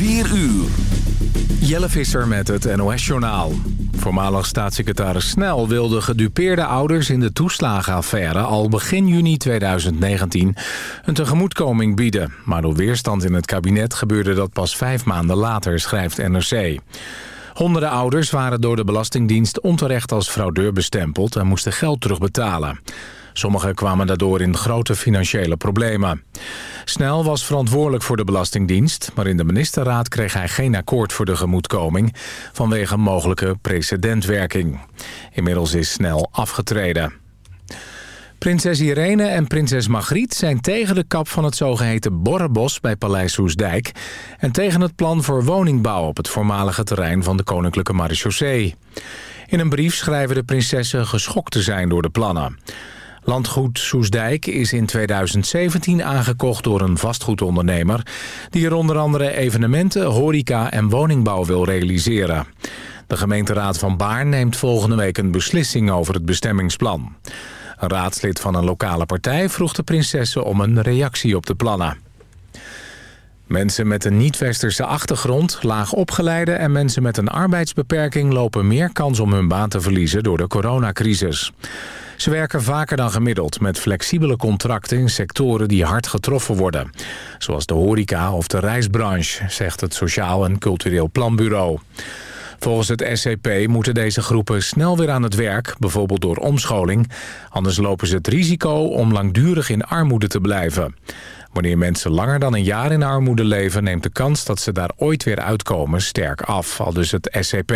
4 uur. Jelle Visser met het NOS-journaal. Voormalig staatssecretaris Snel wilde gedupeerde ouders in de toeslagenaffaire... al begin juni 2019 een tegemoetkoming bieden. Maar door weerstand in het kabinet gebeurde dat pas vijf maanden later, schrijft NRC. Honderden ouders waren door de Belastingdienst onterecht als fraudeur bestempeld... en moesten geld terugbetalen. Sommigen kwamen daardoor in grote financiële problemen. Snel was verantwoordelijk voor de Belastingdienst... maar in de ministerraad kreeg hij geen akkoord voor de gemoedkoming... vanwege mogelijke precedentwerking. Inmiddels is Snel afgetreden. Prinses Irene en prinses Margriet zijn tegen de kap van het zogeheten Borrebos bij Paleis Soesdijk... en tegen het plan voor woningbouw op het voormalige terrein van de Koninklijke Marechaussee. In een brief schrijven de prinsessen geschokt te zijn door de plannen. Landgoed Soesdijk is in 2017 aangekocht door een vastgoedondernemer... die er onder andere evenementen, horeca en woningbouw wil realiseren. De gemeenteraad van Baarn neemt volgende week een beslissing over het bestemmingsplan. Een raadslid van een lokale partij vroeg de prinsessen om een reactie op de plannen. Mensen met een niet-westerse achtergrond, laag opgeleide en mensen met een arbeidsbeperking lopen meer kans om hun baan te verliezen door de coronacrisis. Ze werken vaker dan gemiddeld met flexibele contracten in sectoren die hard getroffen worden. Zoals de horeca of de reisbranche, zegt het Sociaal en Cultureel Planbureau. Volgens het SCP moeten deze groepen snel weer aan het werk, bijvoorbeeld door omscholing. Anders lopen ze het risico om langdurig in armoede te blijven. Wanneer mensen langer dan een jaar in armoede leven... neemt de kans dat ze daar ooit weer uitkomen sterk af, al dus het SCP.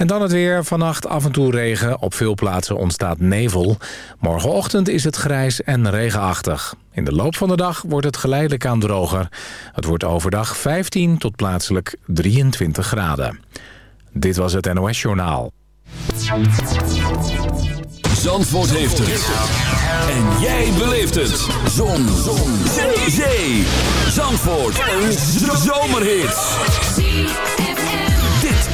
En dan het weer. Vannacht af en toe regen. Op veel plaatsen ontstaat nevel. Morgenochtend is het grijs en regenachtig. In de loop van de dag wordt het geleidelijk aan droger. Het wordt overdag 15 tot plaatselijk 23 graden. Dit was het NOS Journaal. Zandvoort heeft het. En jij beleeft het. Zon. Zon. Zee. Zandvoort. Een zomerhit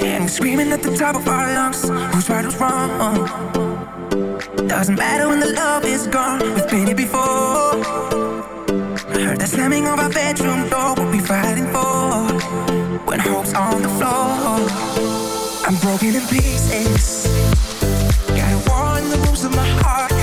And we're screaming at the top of our lungs. Who's right, who's wrong? Doesn't matter when the love is gone. We've been here before. I Heard the slamming of our bedroom door. What we fighting for? When hope's on the floor. I'm broken in pieces. Got a war in the rooms of my heart.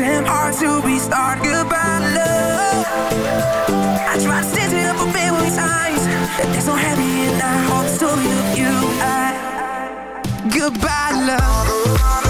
Damn hard to restart. Goodbye, love. I tried to stand it up a million times. There's no happy in I hold the story of you. I, goodbye, love.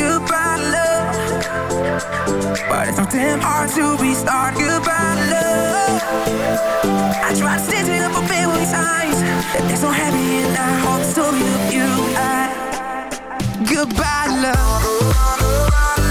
But it's so damn hard to be start goodbye love. I try to stitch it up a billion times It's so happy and I hope so you, you I. Goodbye love.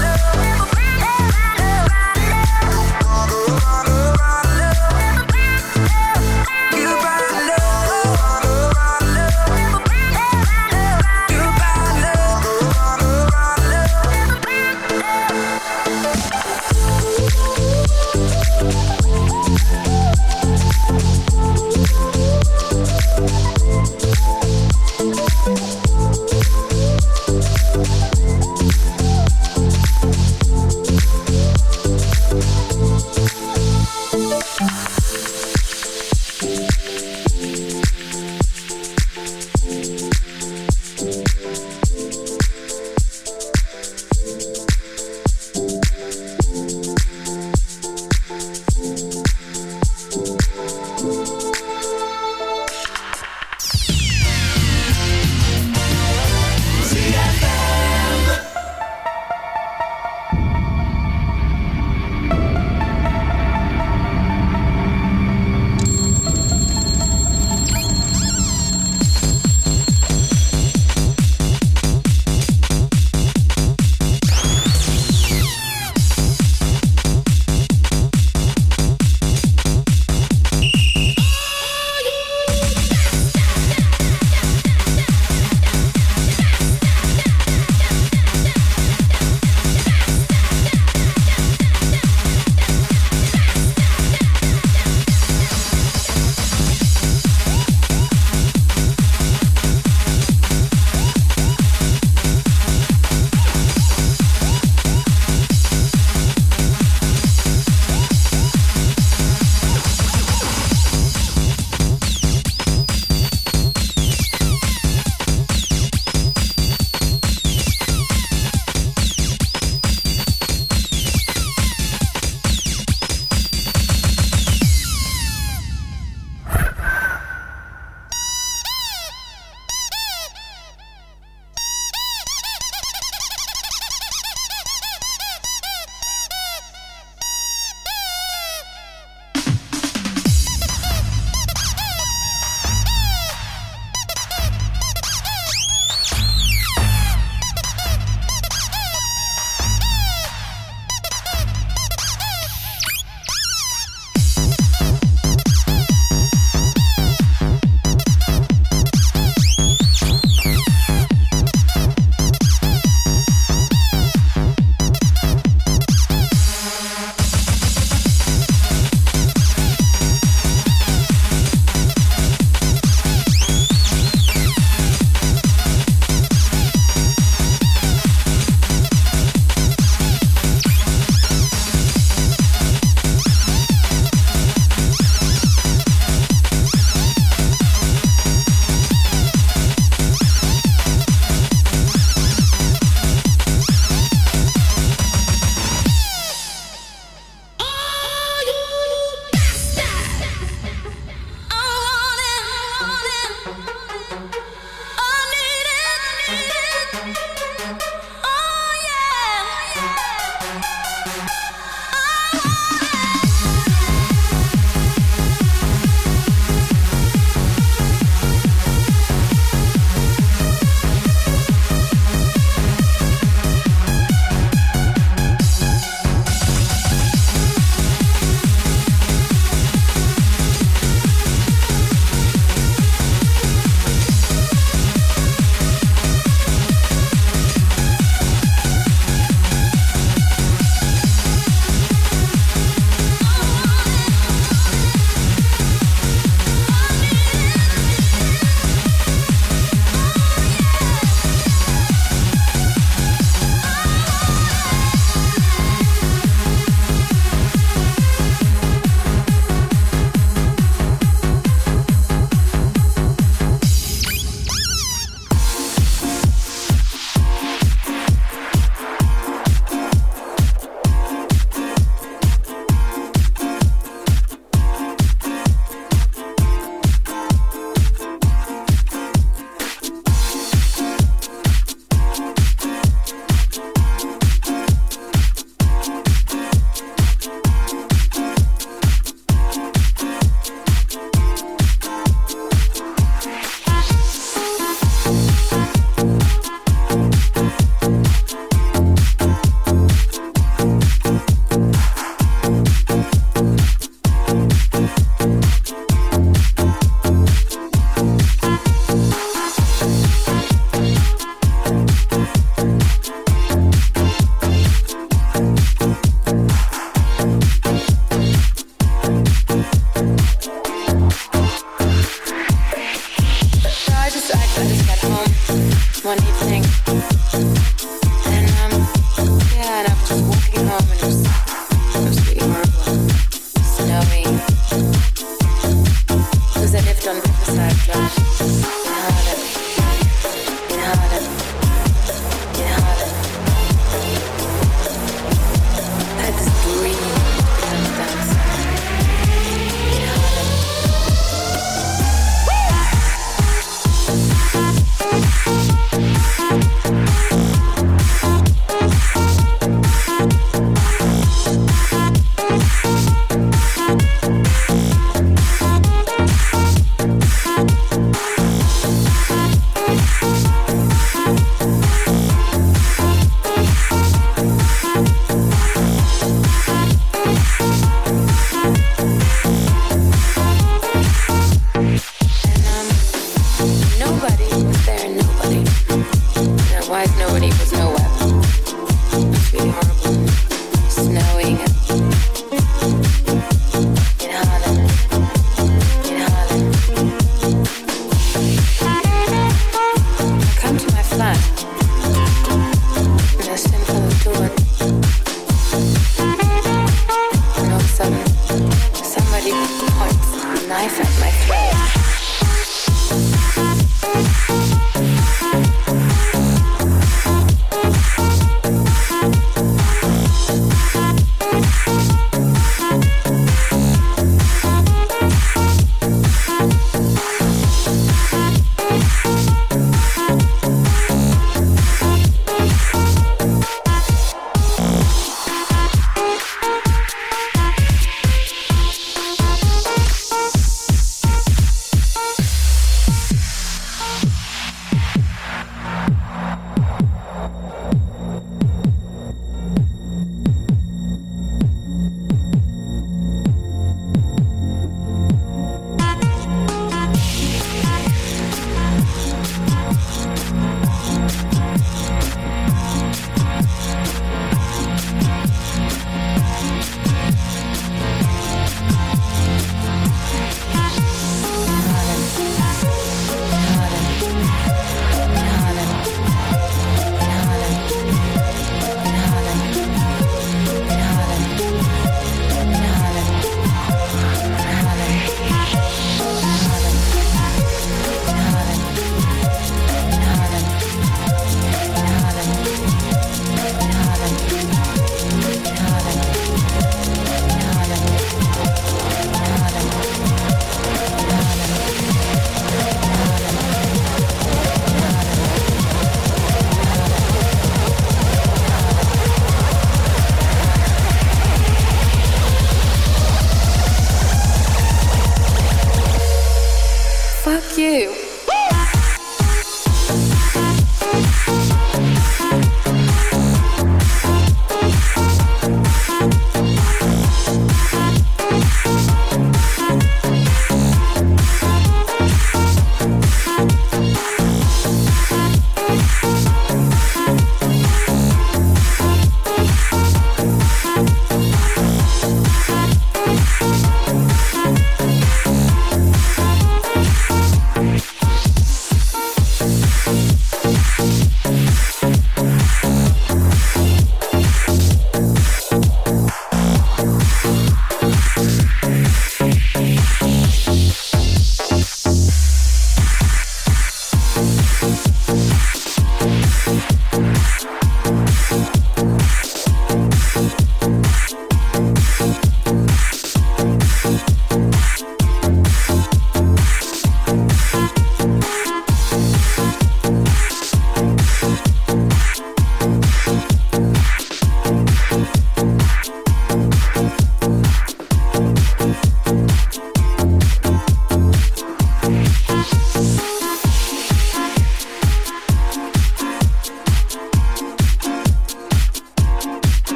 Bye.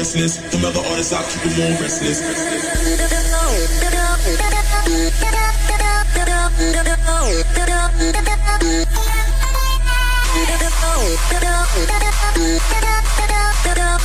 business. No matter artists, I keep them all restless. restless.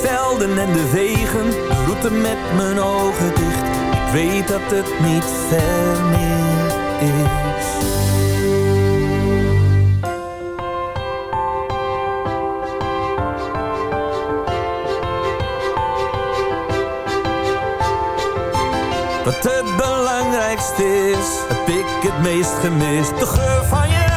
De velden en de wegen, de route met mijn ogen dicht. Ik weet dat het niet ver meer is. Wat het belangrijkste is, heb ik het meest gemist. De geur van je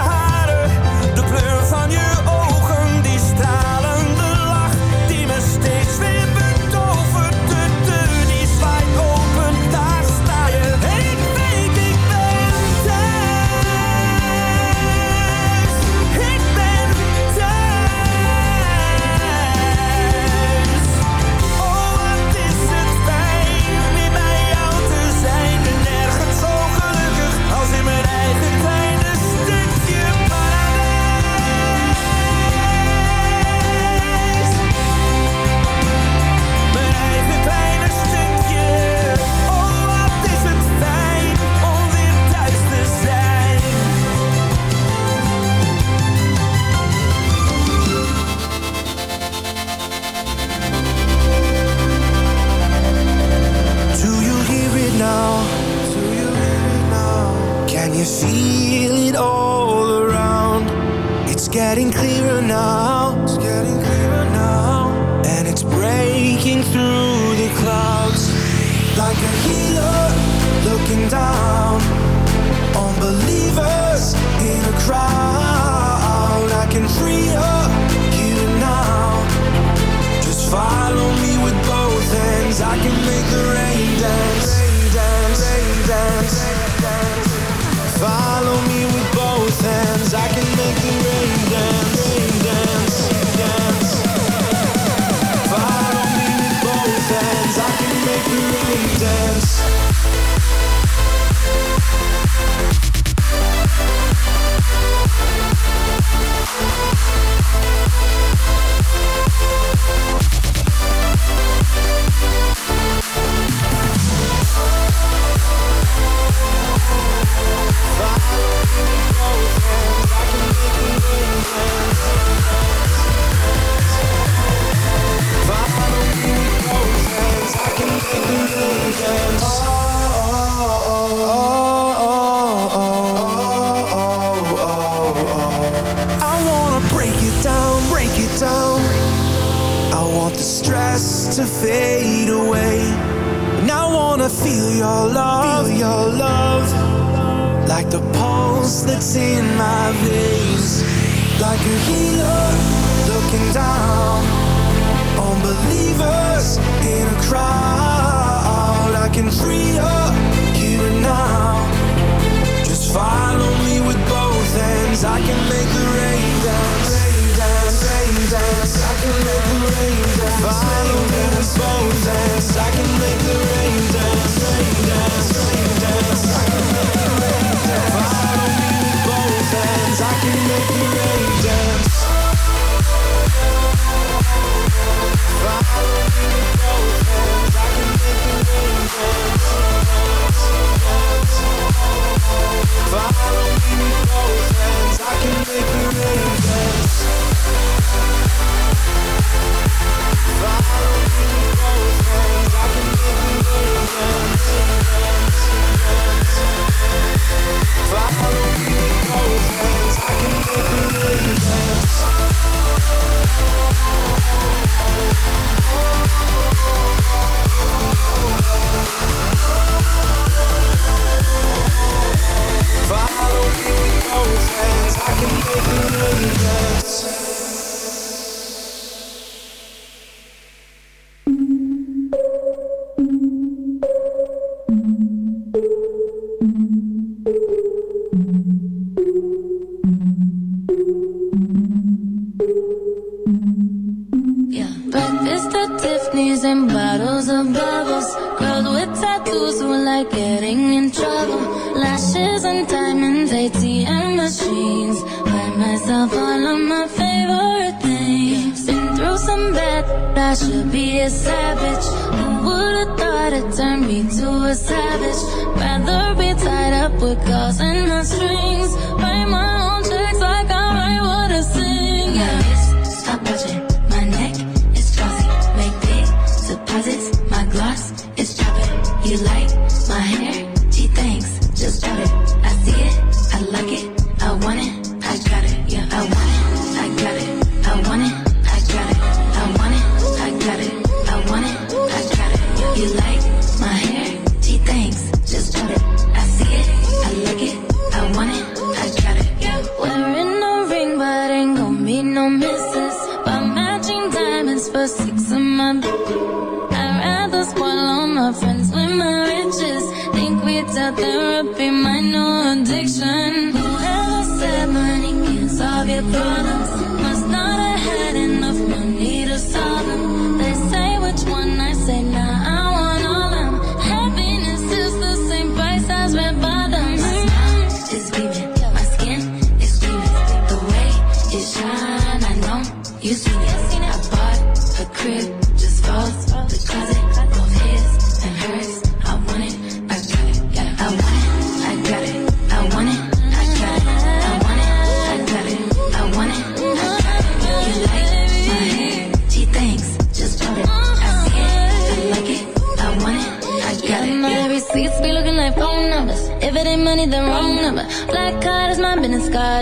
getting in trouble. Lashes and diamonds, ATM machines. Buy myself all of my favorite things. Been through some bad, I should be a savage. Who would've thought it turned me to a savage? Rather be tied up with calls and messages.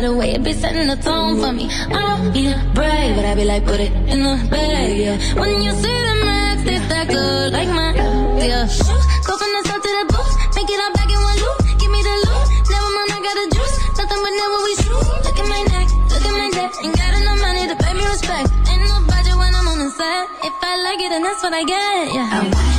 the way it be setting the tone for me. I don't be brave, but I be like, put it in the bag, yeah. When you see the max, it's that good, like my, yeah. Shoes, go from the top to the boots, make it all back in one loop. Give me the loot, never mind, I got the juice. Nothing but never we shoot. Look at my neck, look at my neck. Ain't got enough money to pay me respect. Ain't no budget when I'm on the set. If I like it, then that's what I get, yeah.